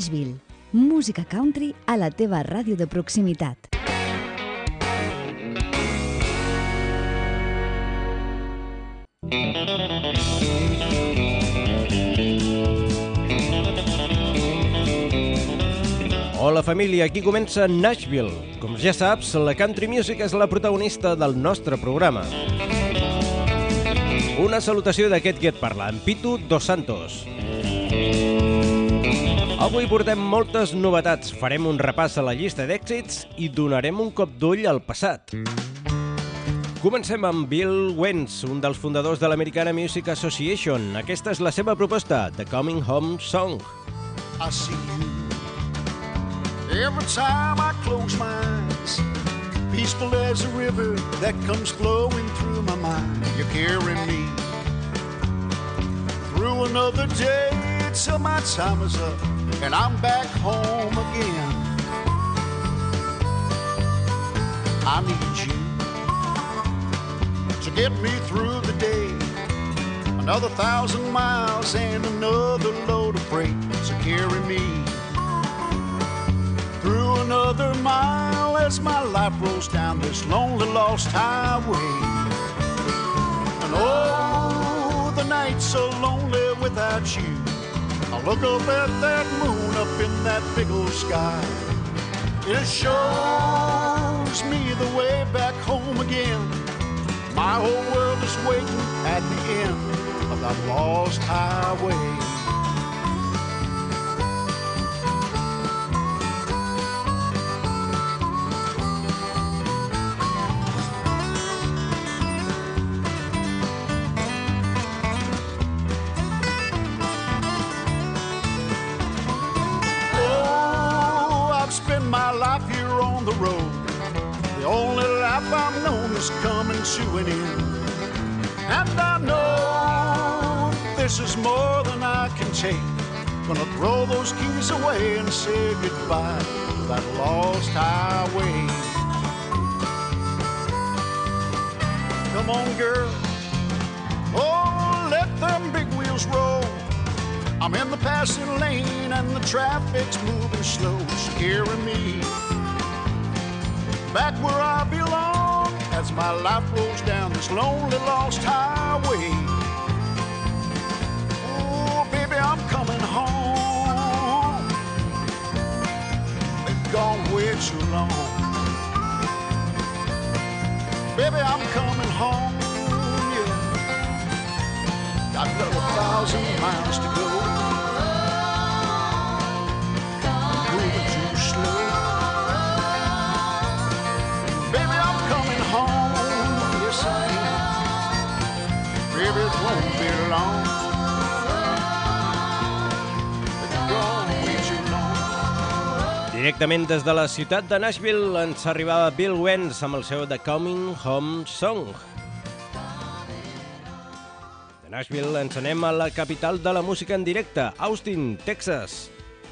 Nashville. Música country a la teva ràdio de proximitat. Hola família, aquí comença Nashville. Com ja saps, la country music és la protagonista del nostre programa. Una salutació d'aquest que et parla, en Pitu Dos Santos. Avui portem moltes novetats. Farem un repàs a la llista d'èxits i donarem un cop d'ull al passat. Comencem amb Bill Wentz, un dels fundadors de l'Americana Music Association. Aquesta és la seva proposta, The Coming Home Song. I see you every time I close my eyes. Peaceful as a river that comes flowing through my mind. You're carrying me through another day till my time is up and I'm back home again. I need you to get me through the day. Another thousand miles and another load of freight to carry me through another mile as my life rolls down this lonely lost highway. And oh, the nights so lonely without you. I look up at that moon up in that big old sky. It shows me the way back home again. My whole world is waiting at the end of that lost highway. Life I've known is coming to an end. And I know this is more than I can take. Gonna throw those keys away and say goodbye to that lost highway. Come on, girl. Oh, let them big wheels roll. I'm in the passing lane and the traffic's moving slow, scaring me. Back where I belong as my life rolls down this lonely lost highway. Oh, baby, I'm coming home. Been gone way too long. Baby, I'm coming home. Yeah. Got another thousand miles to go. Directament des de la ciutat de Nashville ens arribava Bill Wentz amb el seu The Coming Home Song. De Nashville ens anem a la capital de la música en directe, Austin, Texas.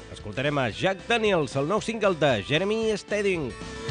Escoltarem a Jack Daniels, el nou single de Jeremy Stedding. Twenty-one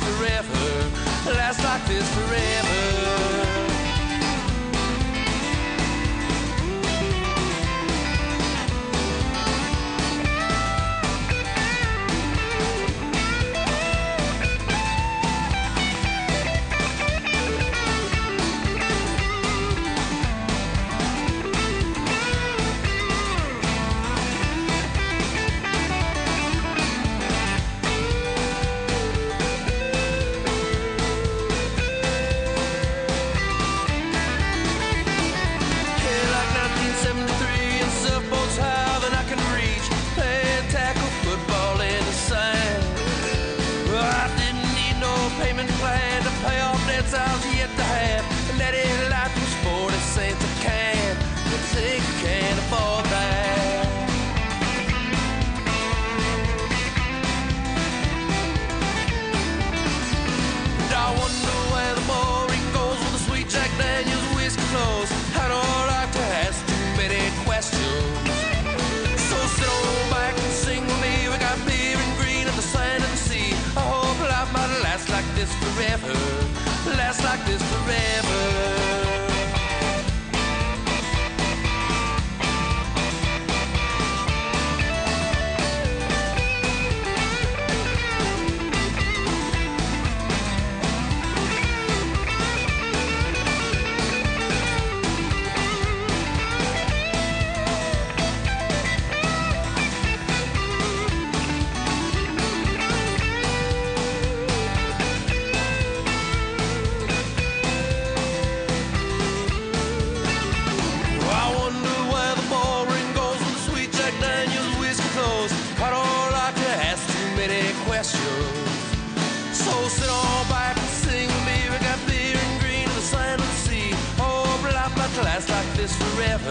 this forever. Last like this forever.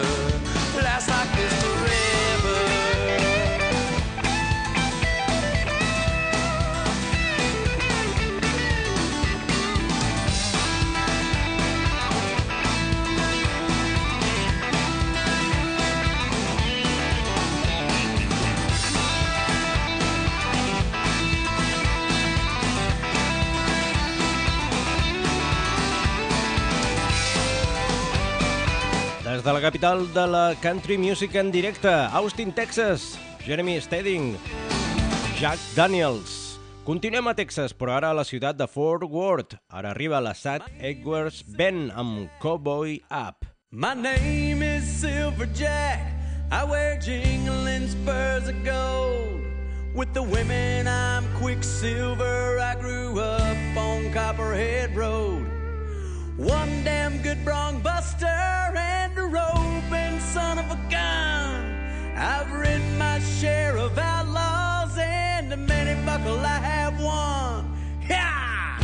Forever. De la capital de la country music en directe, Austin, Texas, Jeremy Stedding, Jack Daniels. Continuem a Texas, però ara a la ciutat de Fort Worth. Ara arriba la Sad Edwards Band amb Cowboy Up. My name is Silver Jack. I wear jingling spurs of gold. With the women, I'm Quicksilver. I grew up on Copperhead Road. One damn good bronc buster and a roving son of a gun. I've ridden my share of outlaws and a many buckle I have won. Yeah!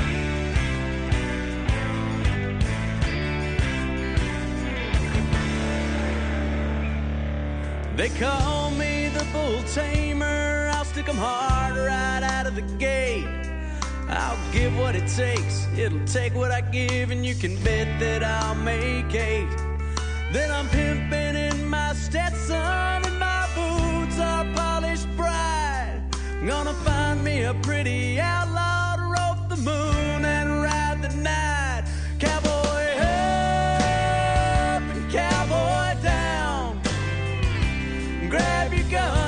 They call me the bull tamer. I'll stick 'em hard right out of the gate. I'll give what it takes. It'll take what I give, and you can bet that I'll make eight. Then I'm pimping in my Stetson, and my boots are polished bright. Gonna find me a pretty outlaw to rope the moon and ride the night. Cowboy up and cowboy down. Grab your guns,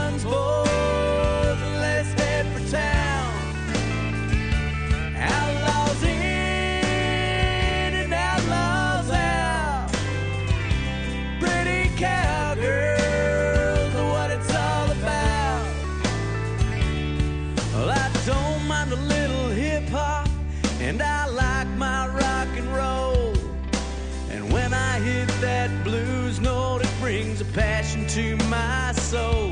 mind a little hip hop, and I like my rock and roll. And when I hit that blues note, it brings a passion to my soul.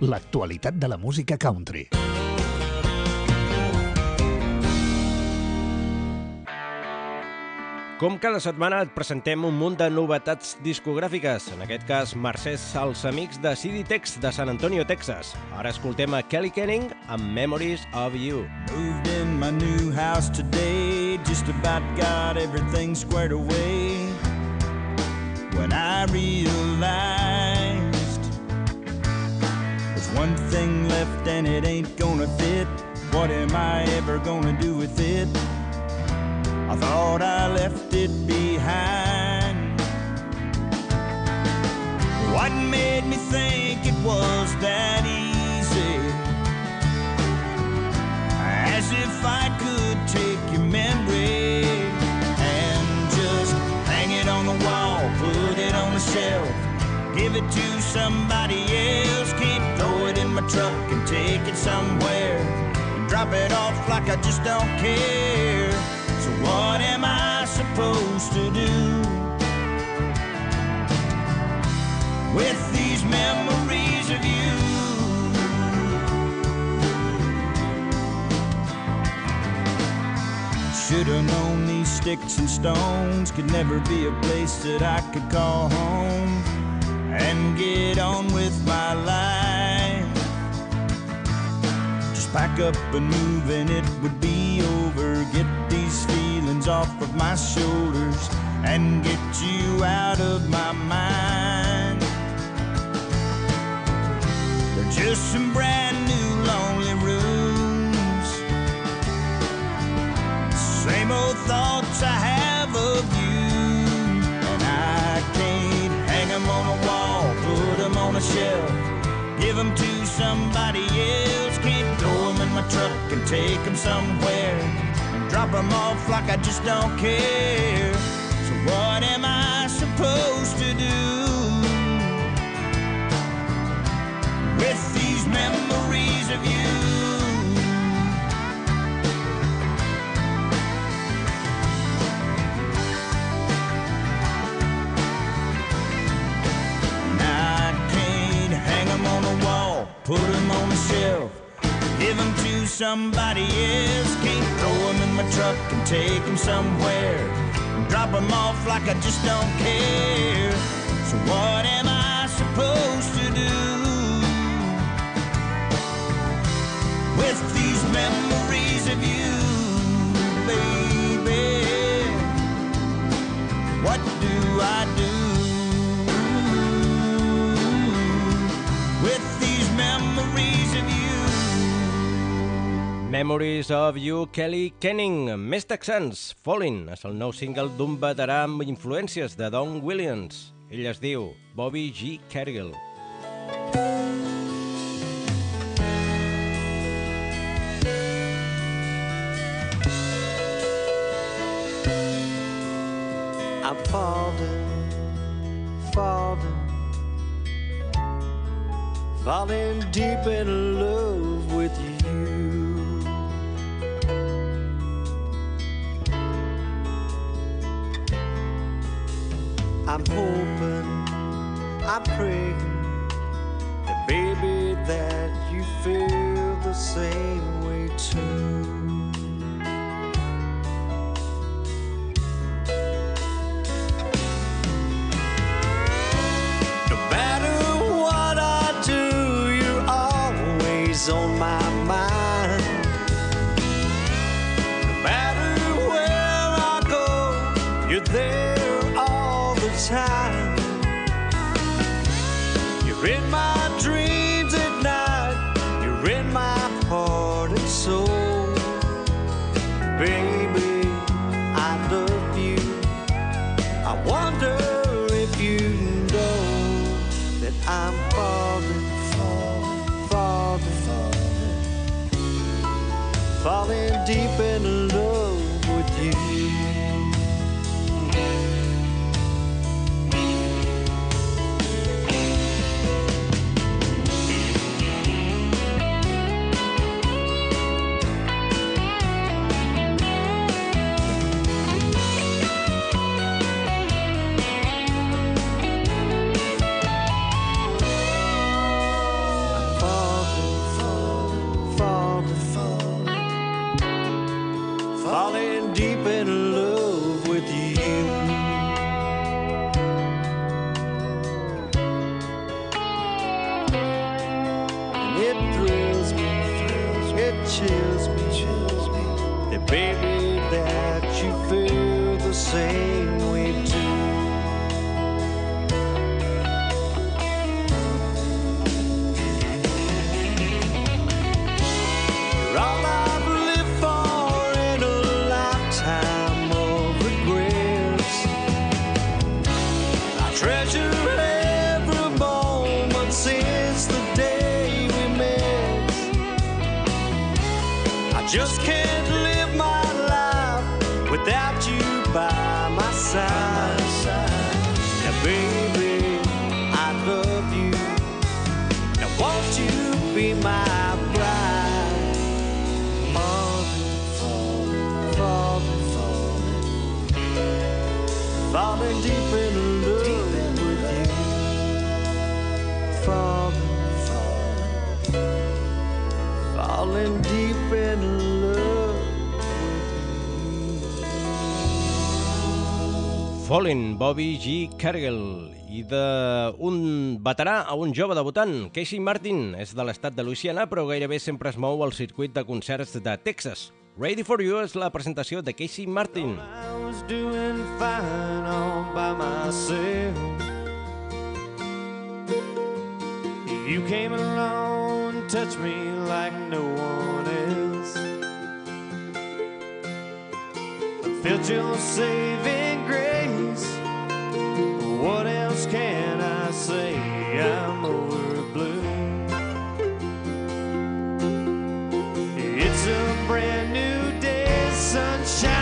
L'actualitat de la música country. Com cada setmana et presentem un munt de novetats discogràfiques, en aquest cas mercès als amics de CD Tex de San Antonio, Texas. Ara escoltem a Kelly Kenning amb Memories of You. Moved in my new house today, just about got everything squared away. When I realized one thing left and it ain't gonna fit, what am I ever gonna do with it? I thought I left it behind. What made me think it was that easy? As if I could take your memory and just hang it on the wall, put it on a shelf, give it to somebody else. My truck and take it somewhere and drop it off like I just don't care. So what am I supposed to do with these memories of you? Should've known these sticks and stones could never be a place that I could call home and get on with my life. Pack up and move and it would be over. Get these feelings off of my shoulders and get you out of my mind. They're just some brand new lonely rooms. Same old thoughts I have of you. And I can't hang 'em on a wall, put 'em on a shelf. Give 'em to somebody else. Can't my truck and take 'em somewhere. And drop 'em off like I just don't care. So what am I supposed to do? With these memories of you. And I can't hang on a wall, put on a shelf, give 'em to somebody else. Can't throw 'em in my truck and take 'em somewhere, and drop 'em off like I just don't care. So what am I supposed to do with these memories of you, Memories of You, Kelly Kenning. Més texans, Falling és el nou single d'un veterà amb influències de Don Williams. Ell es diu Bobby G. Cargill. I'm falling, falling, falling deep in love with you. I'm hoping, I'm praying that baby that you feel the same way too. No matter what I do, you're always on my You're in my dreams at night, you're in my heart and soul. Baby, I love you. I wonder if you know that I'm falling, falling, falling, falling, falling deep in love with you. Fallen, Bobby G. Cargill, i d'un veterà a un jove debutant, Casey Martin, és de l'estat de Louisiana, però gairebé sempre es mou al circuit de concerts de Texas. Ready for You és la presentació de Casey Martin. I was doing fine all by myself You came along and touched me like no one else I felt your saving What else can I say? I'm over blue. It's a brand new day, sunshine.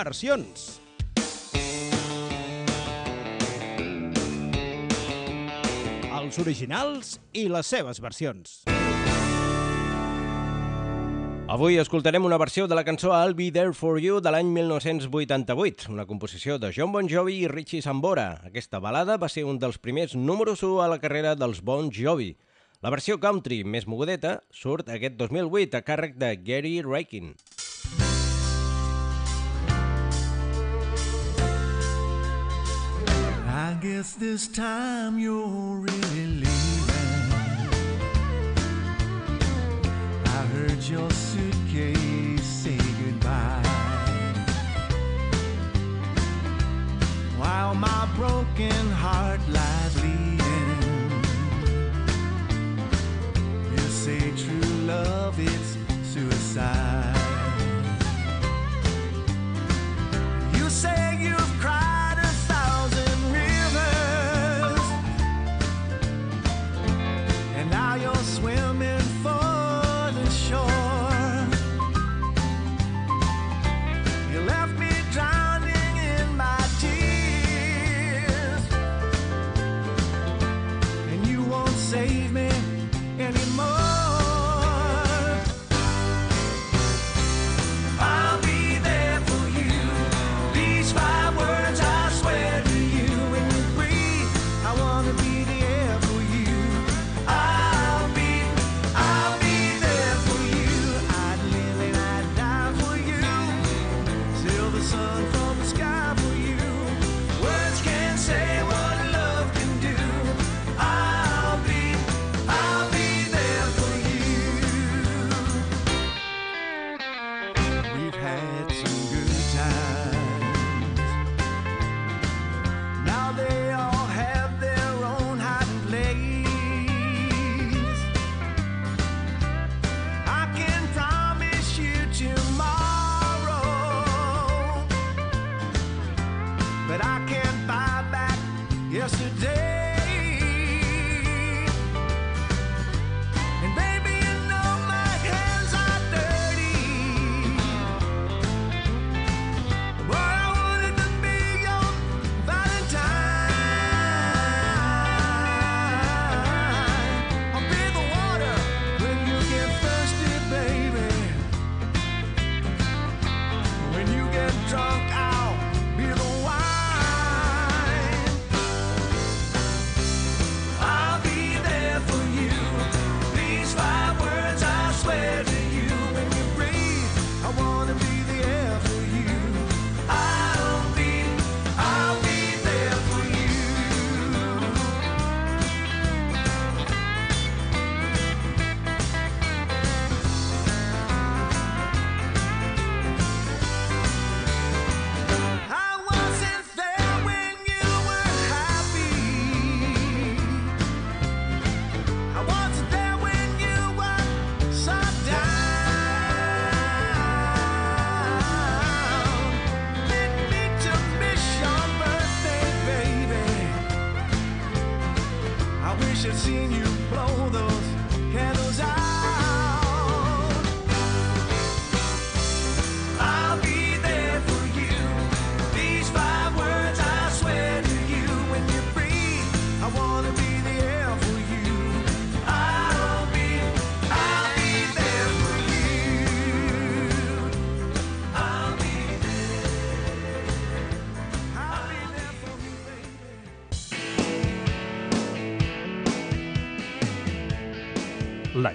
versions. Els originals i les seves versions. Avui escoltarem una versió de la cançó I'll Be There For You de l'any 1988, una composició de John Bon Jovi i Richie Sambora. Aquesta balada va ser un dels primers números 1 a la carrera dels Bon Jovi. La versió country, més mogudeta, surt aquest 2008 a càrrec de Gary Rankin. I guess this time you're really leaving. I heard your suitcase say goodbye. While my broken heart lies bleeding, you say true love is suicide. Save me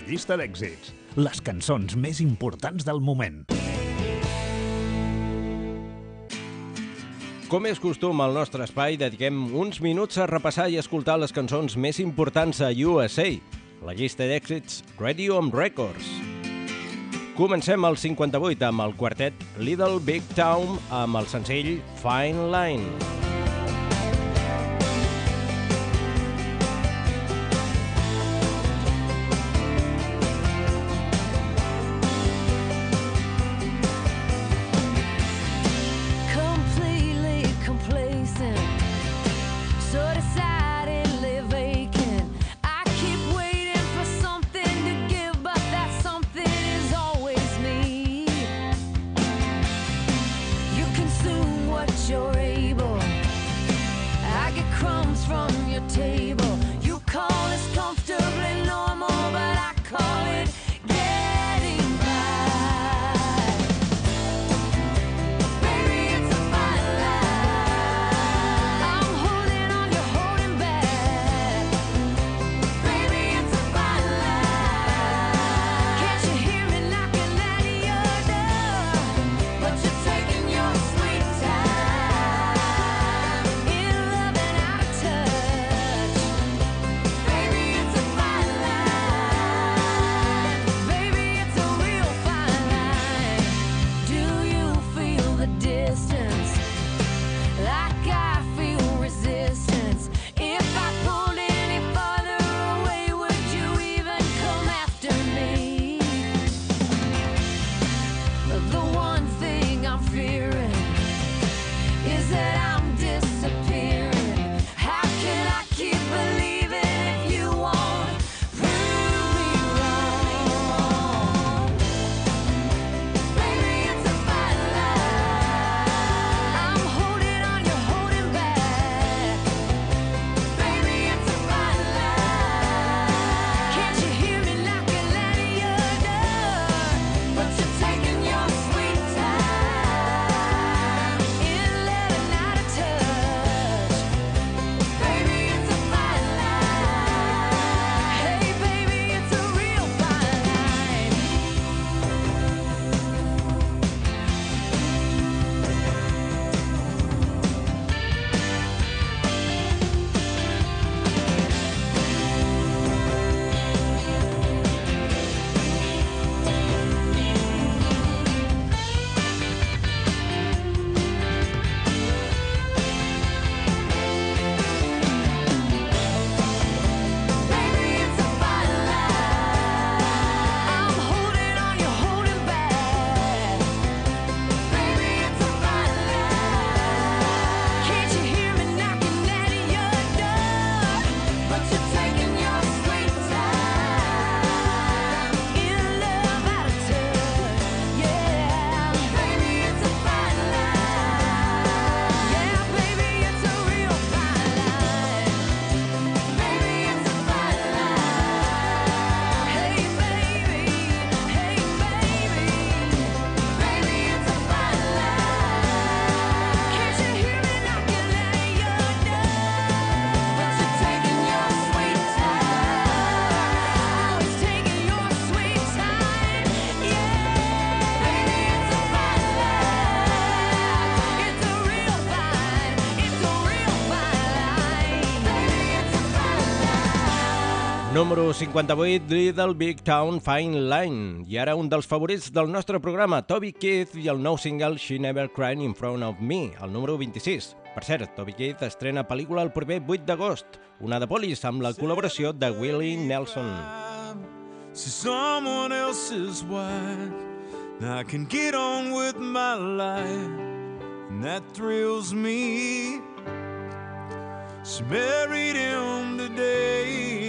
llista d'èxits. Les cançons més importants del moment. Com és costum al nostre espai, dediquem uns minuts a repassar i escoltar les cançons més importants a USA, la llista d'èxits Radio on Records. Comencem al 58 amb el quartet Little Big Town amb el senzill Fine Line. completely Número 58, Little Big Town Fine Line. I ara un dels favorits del nostre programa, Toby Keith i el nou single She Never Cried in Front of Me, el número 26. Per cert, Toby Keith estrena pel·lícula el proper 8 d'agost, una de Polis amb la col·laboració de Willie Nelson. See someone else's wife. I can get on with my life, and that thrills me. She married him today.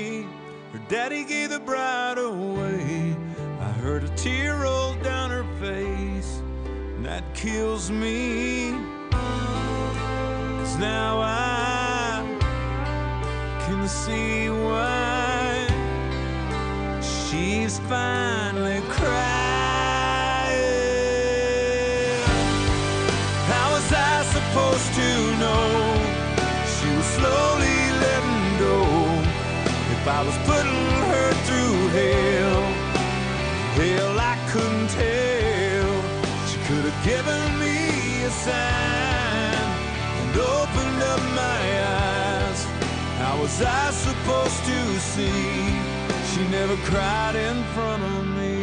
Daddy gave the bride away. I heard a tear roll down her face, and that kills me. Cause now I can see why she's finally me sign and opened up my eyes. How was I supposed to see? She never cried in front of me.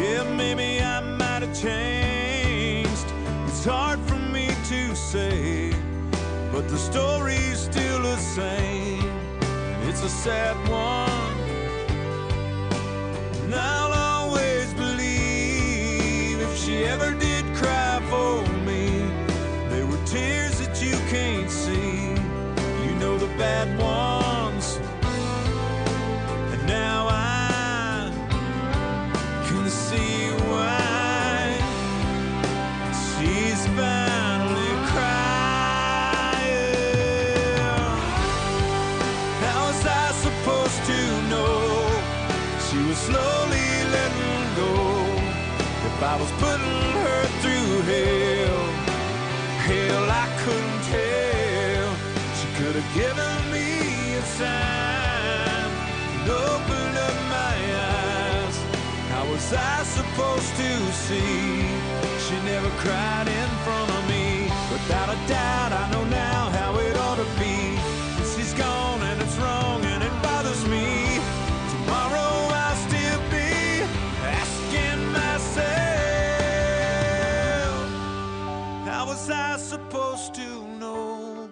Yeah, maybe I might have changed. It's hard for me to say, but the story's still the same. It's a sad one. Bad ones. And now I can see why she's finally crying. How was I supposed to know she was slowly letting go? If I was putting her through hell, hell, I couldn't tell. She could have given was I supposed to see? She never cried in front of me. Without a doubt, I know now how it ought to be. But she's gone and it's wrong and it bothers me. Tomorrow I'll still be asking myself, how was I supposed to know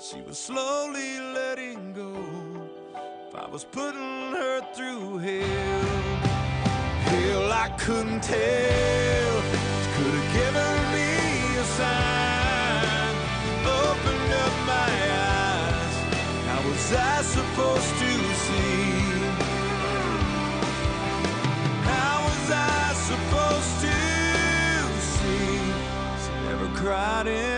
she was slowly letting go? If I was putting her through hell. Hell, I couldn't tell. Could have given me a sign, opened up my eyes. How was I supposed to see? How was I supposed to see? She never cried in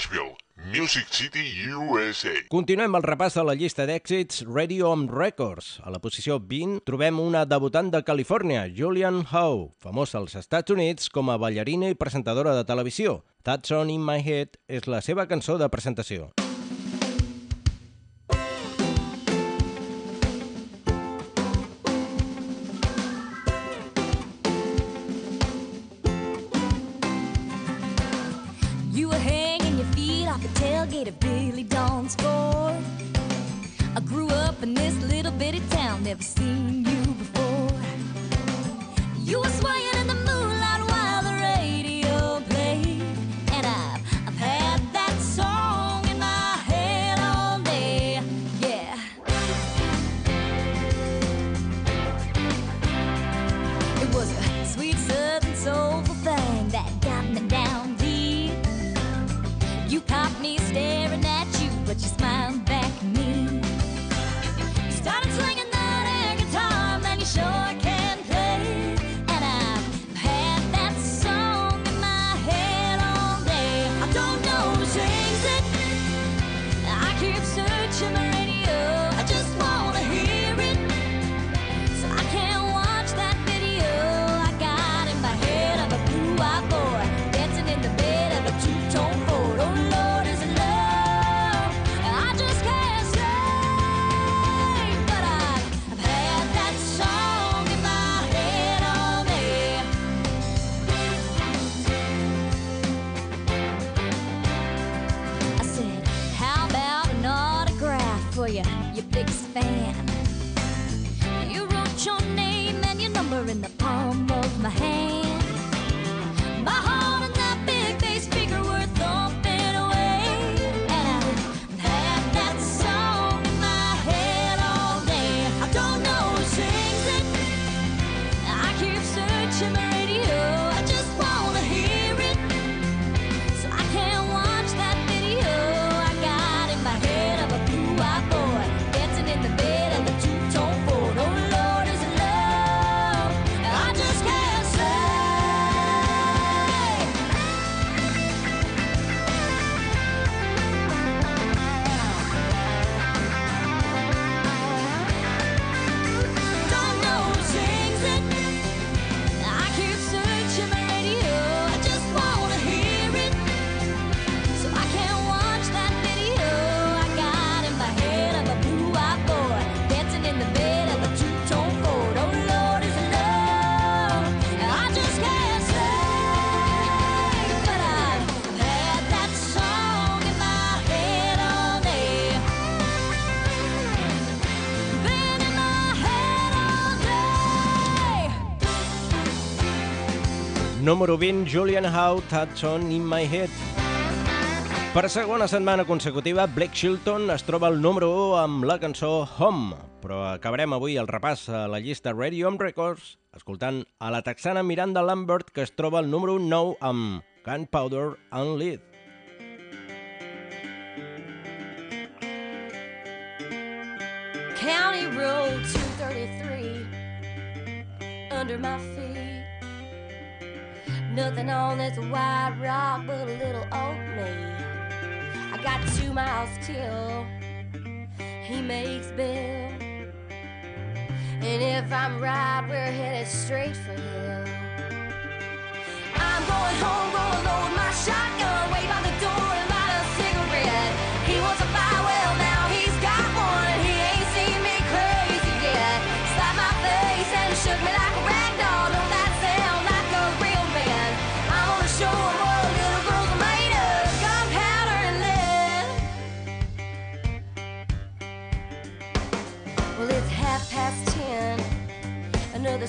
Nashville, Music City, USA. Continuem el repàs de la llista d'èxits Radio Home Records. A la posició 20 trobem una debutant de Califòrnia, Julian Howe, famosa als Estats Units com a ballarina i presentadora de televisió. That's On In My Head és la seva cançó de presentació. Never seen. you Número 20, Julian Howe, Touch On In My Head. Per segona setmana consecutiva, Blake Shilton es troba al número 1 amb la cançó Home, però acabarem avui el repàs a la llista Radio Home Records escoltant a la texana Miranda Lambert que es troba al número 9 amb Gunpowder and Lead. County Road 233 under my feet. Nothing on this white rock but a little old me. I got two miles till he makes bail. And if I'm right, we're headed straight for hell. I'm going home, gonna load my shotgun,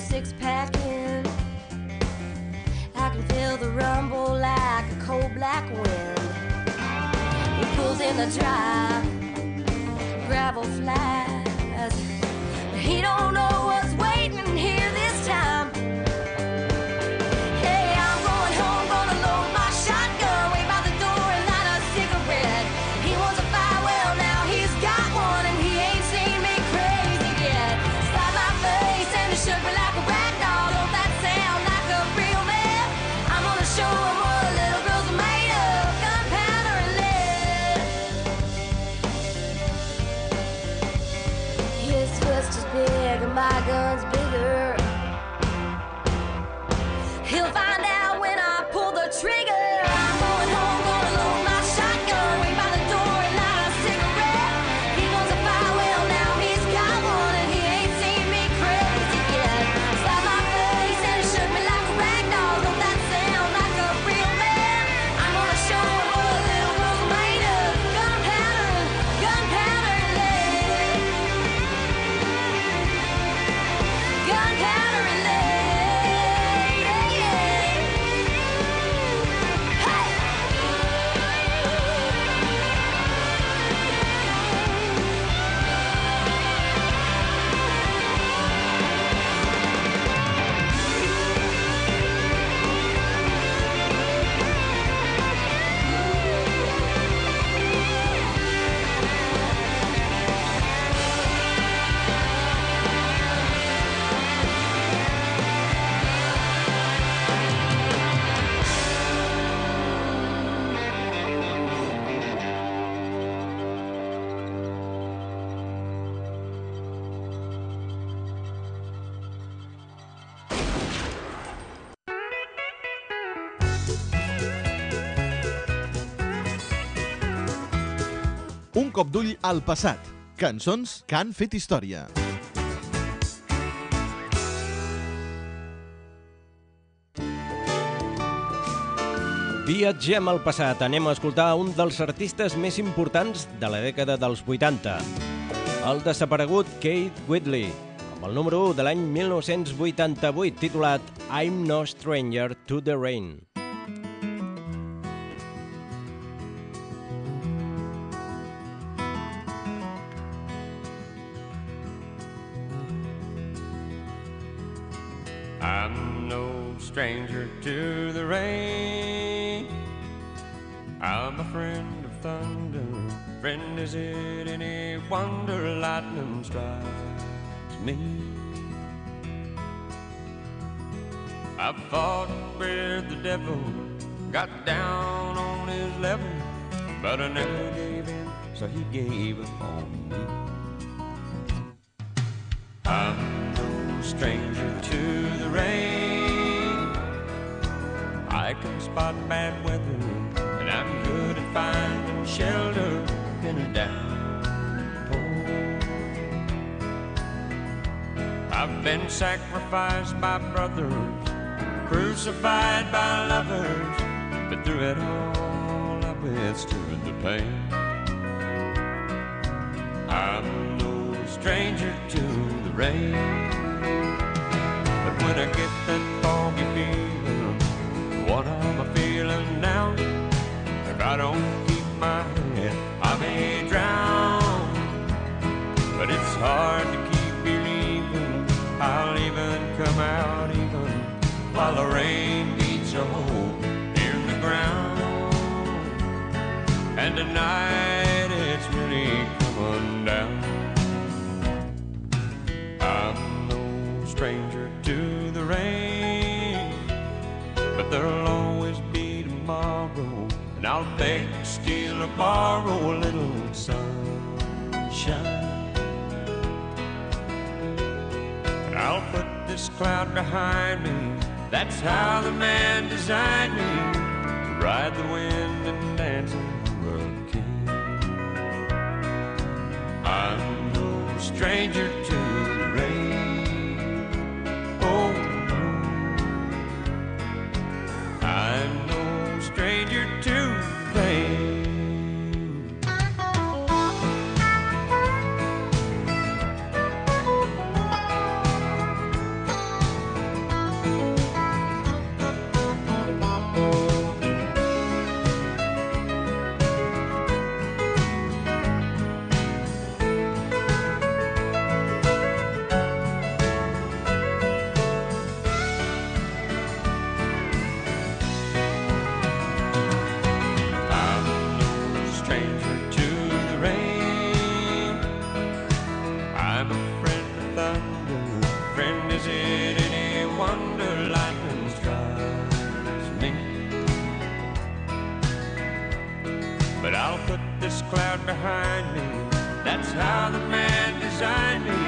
six pack in. I can feel the rumble like a cold black wind. He pulls in the drive, gravel flies. He don't know what's Cop d'ull al passat. Cançons que han fet història. Viatgem al passat. Anem a escoltar un dels artistes més importants de la dècada dels 80. El desaparegut Kate Whitley, amb el número 1 de l'any 1988, titulat I'm no stranger to the rain. I'm no stranger to the rain. I'm a friend of thunder. Friend, is it any wonder lightning strikes me? I fought with the devil, got down on his level, but I never gave in, so he gave up on me. I'm stranger to the rain. I can spot bad weather, and I'm good at finding shelter in a downpour. I've been sacrificed by brothers, crucified by lovers, but through it all I've withstood the pain. I'm no stranger to the rain when I get that foggy feeling. What am I feeling now? If I don't keep my head, I may drown. But it's hard to keep believing I'll even come out even while the rain beats a hole in the ground. And tonight. Rain, but there'll always be tomorrow, and I'll beg, steal, or borrow a little sunshine. And I'll put this cloud behind me. That's how the man designed me to ride the wind and dance in the hurricane. I'm no stranger how the man designed me.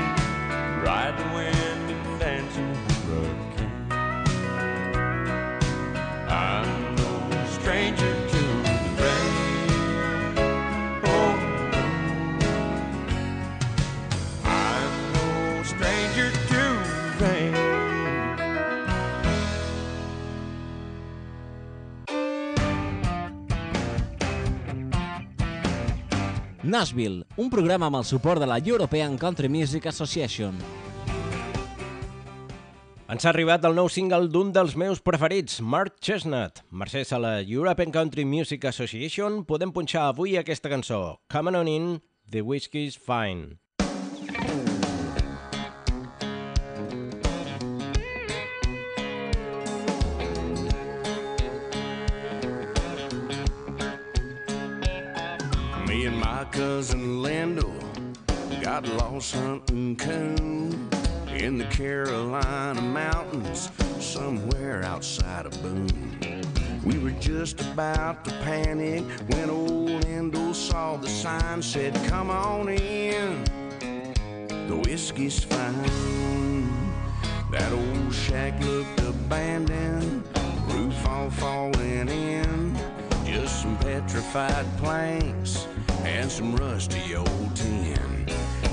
Nashville, un programa amb el suport de la European Country Music Association. Ens ha arribat el nou single d'un dels meus preferits, Mark Chestnut. Mercès a la European Country Music Association podem punxar avui aquesta cançó, Come On In, The Whiskey's Fine. Cousin Lando got lost hunting coon in the Carolina mountains, somewhere outside of Boone. We were just about to panic when old Lando saw the sign said, "Come on in, the whiskey's fine." That old shack looked abandoned, roof all falling in. Just some petrified planks and some rusty old tin.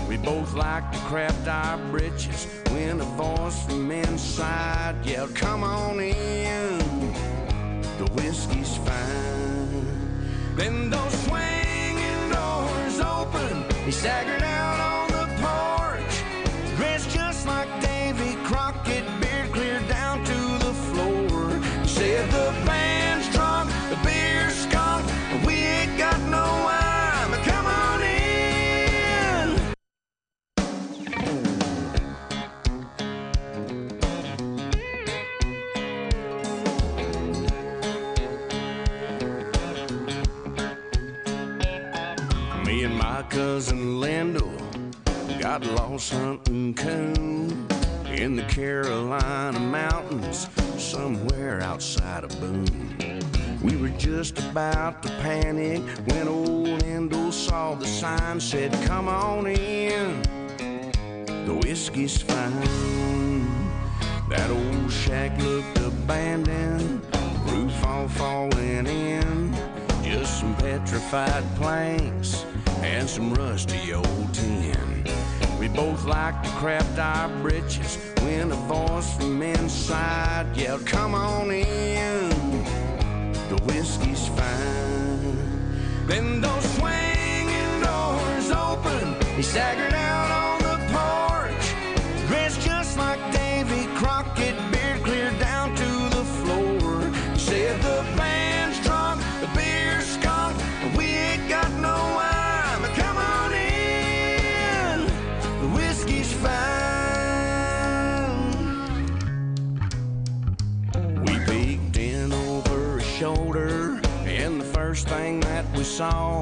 We both like to craft our britches when a voice from inside yelled, Come on in, the whiskey's fine. Then those swinging doors open, he staggered out lost hunting coon in the Carolina mountains, somewhere outside of Boone. We were just about to panic when old Lando saw the sign said, Come on in, the whiskey's fine. That old shack looked abandoned, roof all falling in. Just some petrified planks and some rusty old tin. Both like to craft our britches when a voice from inside yelled, Come on in, the whiskey's fine. Then those swinging doors open, he staggered saw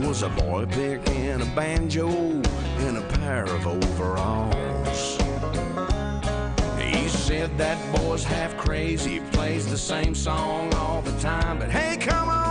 was a boy picking a banjo and a pair of overalls. He said that boy's half crazy, plays the same song all the time, but hey, come on!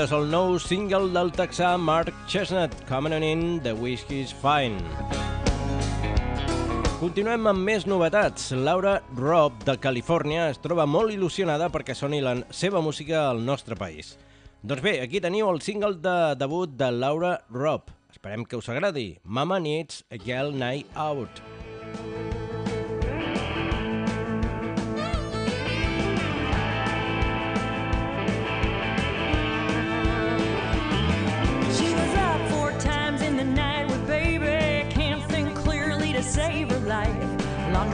és el nou single del texà Mark Chestnut, Coming In, The Whiskey's Fine. Continuem amb més novetats. Laura Robb, de Califòrnia, es troba molt il·lusionada perquè soni la seva música al nostre país. Doncs bé, aquí teniu el single de debut de Laura Robb. Esperem que us agradi. Mama Needs a Girl Night Out. Música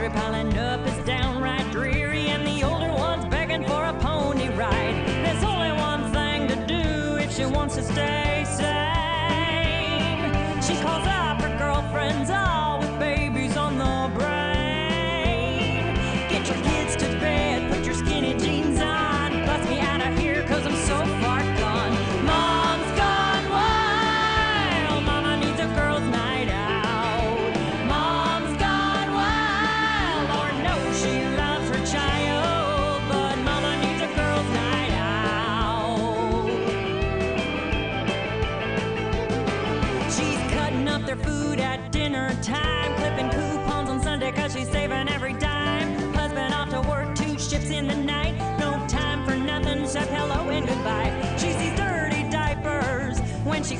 Every piling up is downright dreary, and the older one's begging for a pony ride. There's only one thing to do if she wants to stay.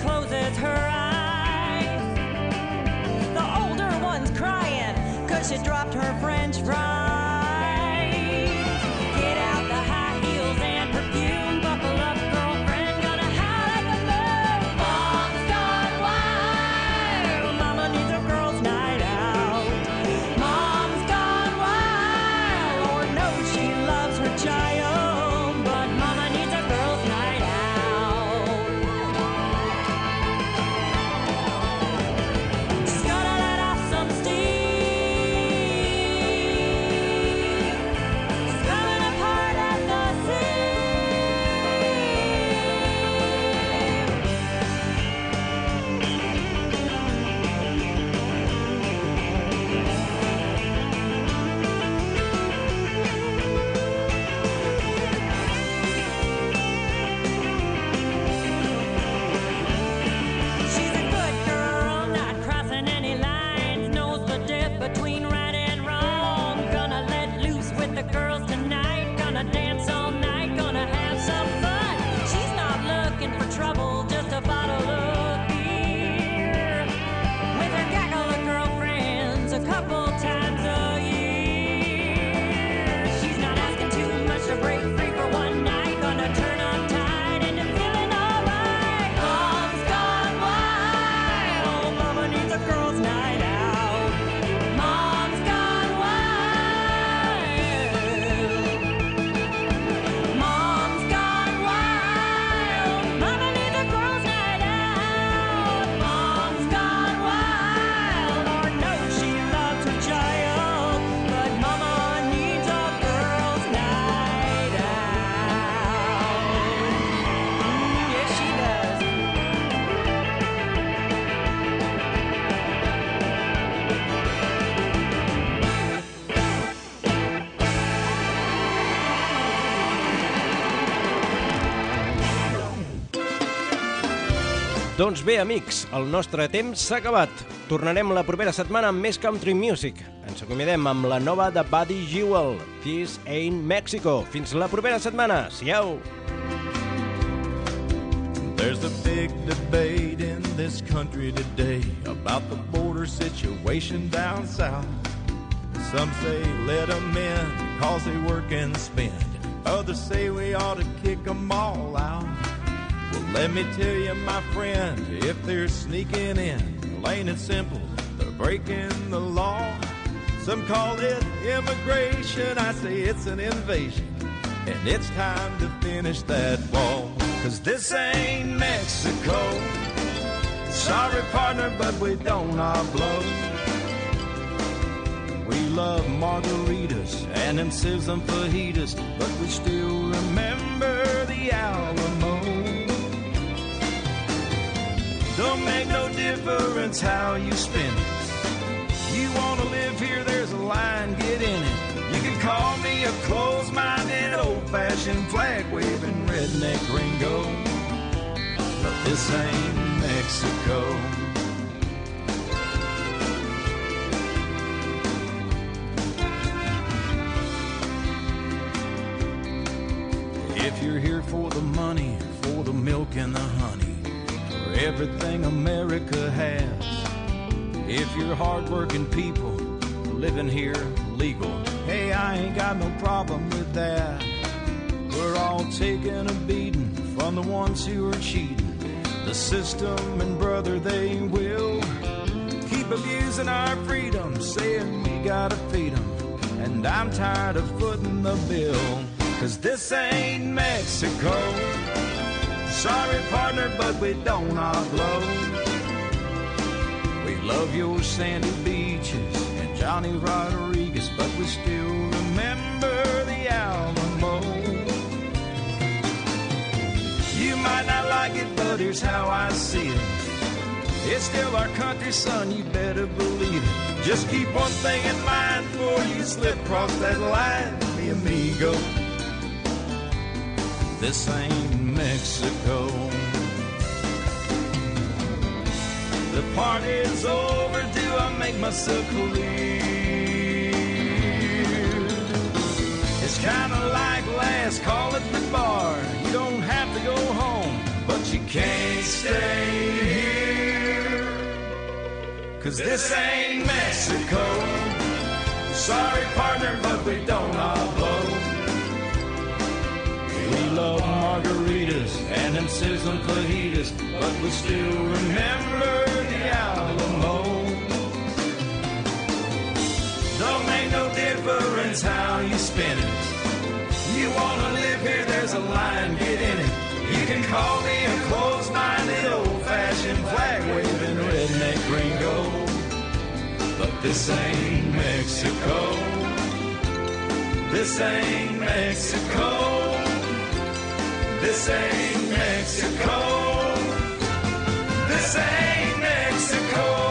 closes her eyes. The older one's crying, cause she dropped her french fries. Doncs bé, amics, el nostre temps s'ha acabat. Tornarem la propera setmana amb més country music. Ens acomiadem amb la nova de Buddy Jewel, This Ain't Mexico. Fins la propera setmana. Siau! There's a big debate in this country today about the border situation down south. Some say let 'em in cause they work and spend. Others say we ought to kick 'em all out. Let me tell you, my friend, if they're sneaking in, plain and simple, they're breaking the law. Some call it immigration, I say it's an invasion. And it's time to finish that wall. Cause this ain't Mexico. Sorry, partner, but we don't blow. We love margaritas and them sizzling fajitas, but we still remember the Alamo. Don't make no difference how you spend it. You wanna live here, there's a line, get in it. You can call me a close-minded, old-fashioned, flag-waving redneck gringo. But this ain't Mexico. If you're here for the money, for the milk and the honey, everything America has, if you're hardworking people living here legal, hey, I ain't got no problem with that. We're all taking a beating from the ones who are cheating. The system and brother, they will keep abusing our freedom, saying we gotta feed 'em. And I'm tired of footing the bill, cause this ain't Mexico. Sorry, partner, but we don't blow. We love your sandy beaches and Johnny Rodriguez, but we still remember the Alamo. You might not like it, but here's how I see it. It's still our country, son, you better believe it. Just keep one thing in mind before you slip across that line, mi amigo. This ain't Mexico. The party's overdue, I make myself clear. It's kinda like last call at the bar. You don't have to go home, but you can't stay here. Cause this ain't Mexico. Sorry, partner, but we don't all blow. Love margaritas and them sizzling fajitas, but we still remember the Alamo. Don't make no difference how you spend it. You wanna live here, there's a line, get in it. You can call me a close-minded, old-fashioned, flag-waving redneck gringo. But this ain't Mexico. This ain't Mexico. This ain't Mexico. This ain't Mexico.